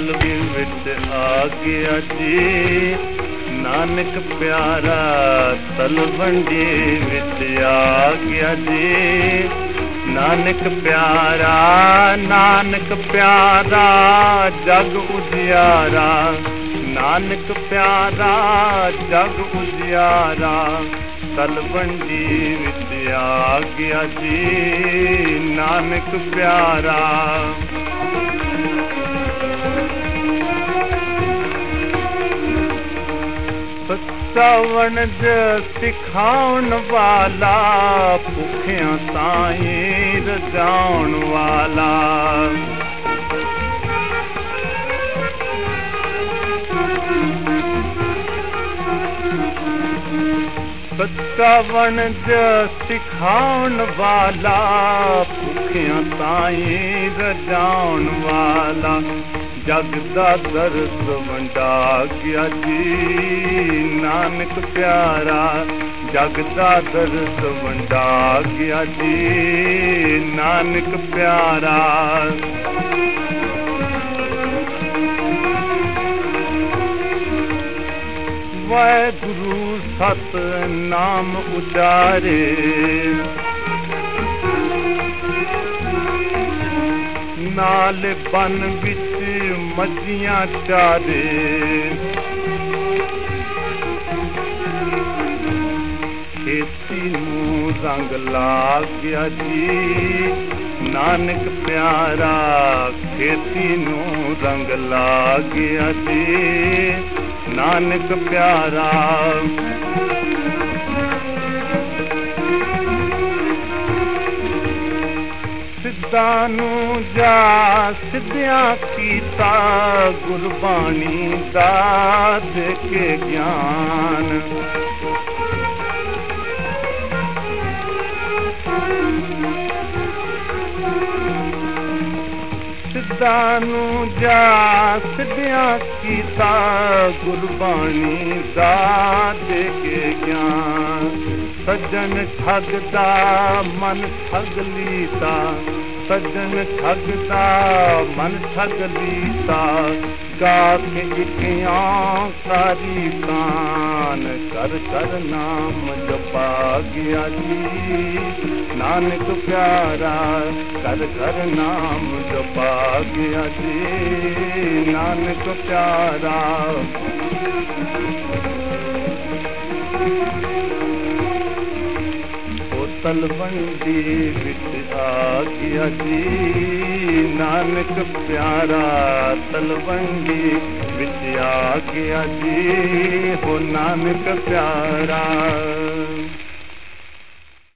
ਵਿੱਚ ਆ ਗਿਆ ਜੀ ਨਾਨਕ ਪਿਆਰਾ ਤਲਵੰਡੀ ਵਿੱਚ ਆ ਗਿਆ ਜੀ ਨਾਨਕ ਪਿਆਰਾ ਨਾਨਕ ਪਿਆਰਾ, ਜਗ ਉਜਿਆਰਾ। ਨਾਨਕ ਪਿਆਰਾ, ਜਗ ਉਜਿਆਰਾ ਤਲਵੰਡੀ ਵਿੱਚ ਆ ਗਿਆ ਜੀ ਨਾਨਕ ਪਿਆਰਾ। ਸਤਵਣ ਜ ਸਿਖਾਉਣ ਵਾਲਾ ਭੁੱਖਿਆਂ ਤਾਈਂ ਰਜਾਉਣ ਵਾਲਾ। ਸਤਵਣ ਜ ਸਿਖਾਉਣ ਵਾਲਾ, ਭੁੱਖਿਆਂ ਤਾਈਂ ਰਜਾਉਣ ਵਾਲਾ। ਜਗ ਦਾ ਦਰਦ ਵੰਡਾ ਗਿਆ ਜੀ, ਨਾਨਕ ਪਿਆਰਾ। ਜਗ ਦਾ ਦਰਦ ਵੰਡਾ ਗਿਆ ਜੀ, ਨਾਨਕ ਪਿਆਰਾ। ਵਾਹਿਗੁਰੂ ਸਤ ਨਾਮ ਉਚਾਰੇ। ਨਾਲ ਬਨ ਵਿੱਚ ਮੱਝੀਆਂ ਚਾਰੇ। ਖੇਤੀ ਨੂੰ ਰੰਗ ਲਾ ਗਿਆ ਜੀ। ਨਾਨਕ ਪਿਆਰਾ, ਖੇਤੀ ਨੂੰ ਰੰਗ ਲਾ ਗਿਆ ਜੀ। ਨਾਨਕ ਪਿਆਰਾ। ਸਿੱਧਾਂ ਨੂੰ ਜਾ ਸਿੱਧਿਆਂ ਕੀਤਾ ਗੁਰਬਾਣੀ ਦਾ ਦੇ ਕੇ ਗਿਆਨ। ਸਿੱਧਾਂ ਨੂੰ ਜਾ ਸਿੱਧਿਆਂ ਕੀਤਾ ਗੁਰਬਾਣੀ ਦਾ ਦੇ ਕੇ ਗਿਆਨ। ਸੱਜਣ ਠੱਗਦਾ, ਮਨ ਠੱਗ ਲੀਤਾ। ਸੱਜਣ ਠੱਗਦਾ, ਮਨ ਠੱਗ ਲੀਤਾ। ਗਾ ਕੇ ਇਕਿਆਂ ਸਾਰੀ ਕਾਨ ਕਰ ਕਰ ਨਾਮ ਜਪਾ ਗਿਆ ਜੀ। ਨਾਨਕ ਪਿਆਰਾ ਕਰ ਕਰ ਨਾਮ ਜਪਾ ਗਿਆ ਜੀ। ਨਾਨਕ ਤਲਵੰਡੀ ਵਿੱਚ ਆ ਗਿਆ ਜੀ। ਨਾਨਕ ਪਿਆਰਾ ਤਲਵੰਡੀ ਵਿੱਚ ਆ ਗਿਆ ਜੀ। ਹੋ ਨਾਨਕ ਪਿਆਰਾ।